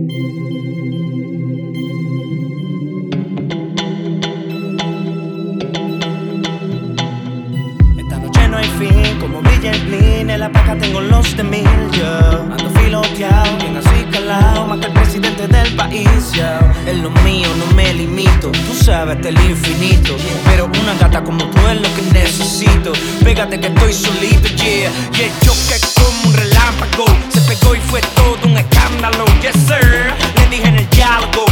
Esta noche no hay fin, como brilla el en la paca tengo los de mil, yo Ando filoteado, más que el presidente del país, yo En lo mío no me limito, tú sabes el infinito. Pero una gata como tú es lo que necesito. Pégate que estoy solito, yeah. Y el choque como Se pegó y fue todo un escándalo, yes sir. Le dije en el diálogo,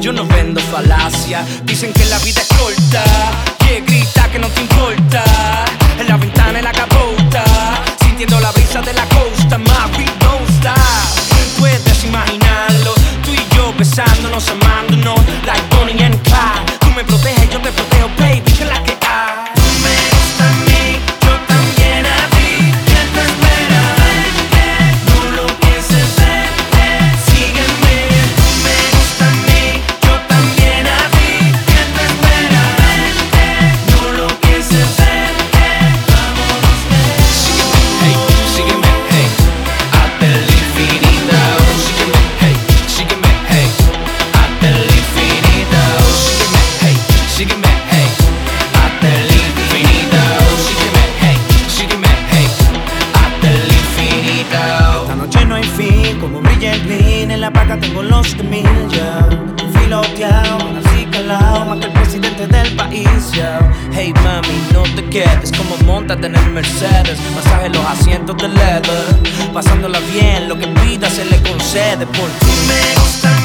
Yo no vendo falacia. Dicen que la vida es corta. Que grita que no te importa Esta noche no hay fin, como brilla el En la paca tengo los de mil, ya Filoteado, así calado Más que el presidente del país, ya Hey mami, no te quedes Como montate en el Mercedes Masaje los asientos de leather. Pasándola bien, lo que pida se le concede Por ti me gusta